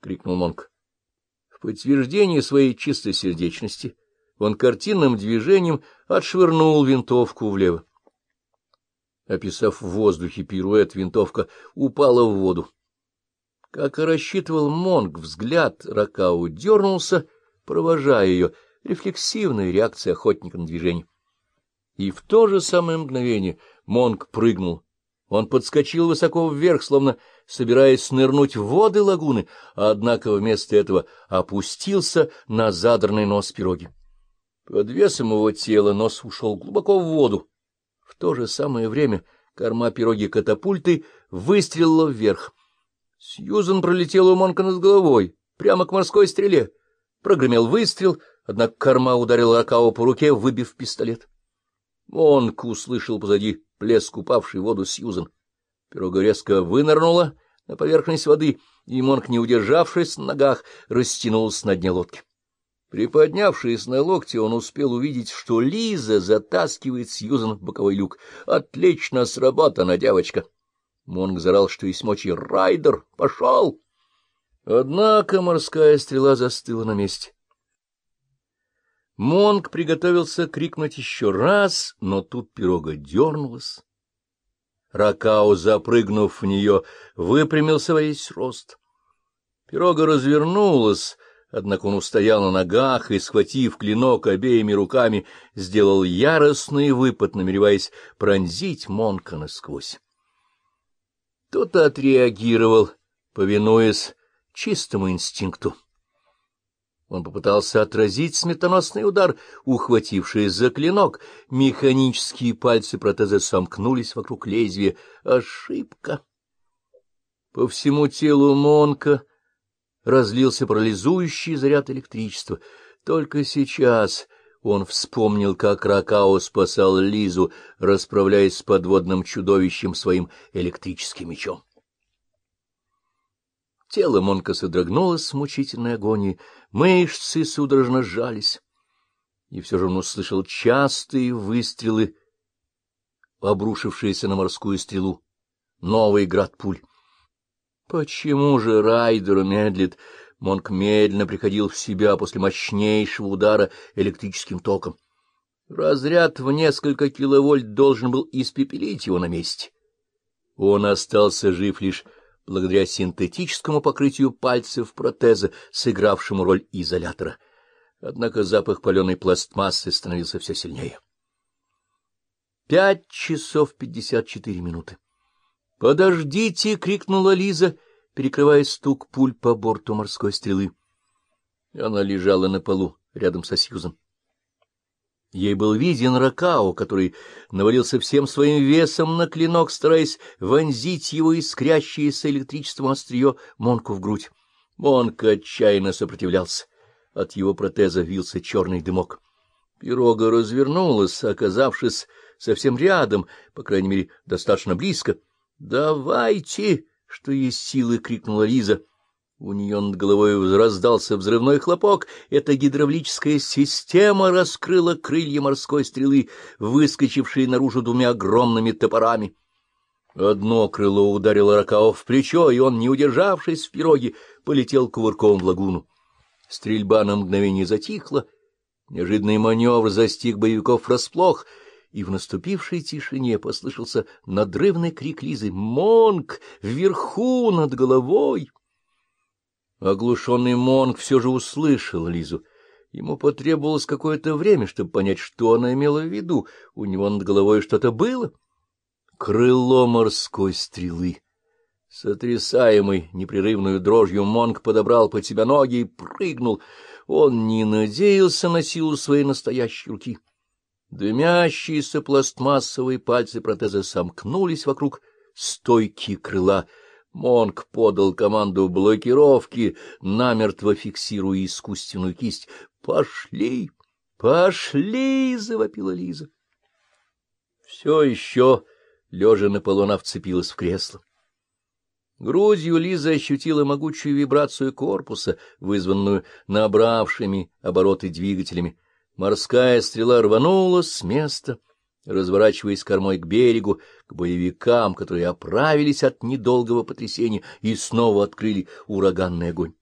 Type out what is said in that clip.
— крикнул Монк. В подтверждение своей чистосердечности он картинным движением отшвырнул винтовку влево. Описав в воздухе пируэт, винтовка упала в воду. Как и рассчитывал Монг, взгляд Ракау дернулся, провожая ее, рефлексивная реакция охотника на движение. И в то же самое мгновение Монг прыгнул. Он подскочил высоко вверх, словно собираясь нырнуть в воды лагуны, однако вместо этого опустился на задранный нос пироги. Под весом его тела нос ушел глубоко в воду. В то же самое время корма пироги катапульты выстрелила вверх. Сьюзен пролетела у Монка над головой, прямо к морской стреле. Прогремел выстрел, однако корма ударила Ракао по руке, выбив пистолет. Монк услышал позади плеск упавшей в воду Сьюзен. Пирога резко вынырнула на поверхность воды, и Монк, не удержавшись на ногах, растянулся на дне лодки. Приподнявшись на локте, он успел увидеть, что Лиза затаскивает Сьюзан в боковой люк. «Отлично сработана, девочка!» Монг зарал, что есть мочи. «Райдер! Пошел!» Однако морская стрела застыла на месте. Монг приготовился крикнуть еще раз, но тут пирога дернулась. Ракао, запрыгнув в нее, выпрямился во весь рост. Пирога развернулась, однако он устоял на ногах и, схватив клинок обеими руками, сделал яростный выпад, намереваясь пронзить Монка насквозь. Тот отреагировал, повинуясь чистому инстинкту. Он попытался отразить сметоносный удар, ухватившись за клинок. Механические пальцы протеза сомкнулись вокруг лезвия. Ошибка. По всему телу Монка разлился парализующий заряд электричества. Только сейчас он вспомнил, как Ракао спасал Лизу, расправляясь с подводным чудовищем своим электрическим мечом. Тело Монка содрогнулось с мучительной агонией, мышцы судорожно сжались. И все же он услышал частые выстрелы, обрушившиеся на морскую стрелу. Новый град пуль. Почему же Райдер медлит? Монк медленно приходил в себя после мощнейшего удара электрическим током. Разряд в несколько киловольт должен был испепелить его на месте. Он остался жив лишь благодаря синтетическому покрытию пальцев протеза, сыгравшему роль изолятора. Однако запах паленой пластмассы становился все сильнее. Пять часов пятьдесят четыре минуты. «Подождите!» — крикнула Лиза, перекрывая стук пуль по борту морской стрелы. Она лежала на полу рядом со Сьюзом. Ей был виден Ракао, который навалился всем своим весом на клинок, стараясь вонзить его искрящееся электричеством острие Монку в грудь. Монк отчаянно сопротивлялся. От его протеза вился черный дымок. Пирога развернулась, оказавшись совсем рядом, по крайней мере, достаточно близко. «Давайте!» — что есть силы, — крикнула Лиза. У нее над головой раздался взрывной хлопок. Эта гидравлическая система раскрыла крылья морской стрелы, выскочившие наружу двумя огромными топорами. Одно крыло ударило Ракао в плечо, и он, не удержавшись в пироге, полетел кувырком в лагуну. Стрельба на мгновение затихла. Неожиданный маневр застиг боевиков врасплох, и в наступившей тишине послышался надрывный крик Лизы «Монг! Вверху, над головой!» Оглушенный Монг все же услышал Лизу. Ему потребовалось какое-то время, чтобы понять, что она имела в виду. У него над головой что-то было. Крыло морской стрелы. Сотрясаемый непрерывную дрожью Монг подобрал под себя ноги и прыгнул. Он не надеялся на силу своей настоящей руки. Дымящиеся пластмассовые пальцы протеза сомкнулись вокруг стойки крыла — Монк подал команду блокировки, намертво фиксируя искусственную кисть. «Пошли! Пошли!» — завопила Лиза. Все еще, лежа на полу, она вцепилась в кресло. Грудью Лиза ощутила могучую вибрацию корпуса, вызванную набравшими обороты двигателями. Морская стрела рванула с места — разворачиваясь кормой к берегу, к боевикам, которые оправились от недолгого потрясения и снова открыли ураганный огонь.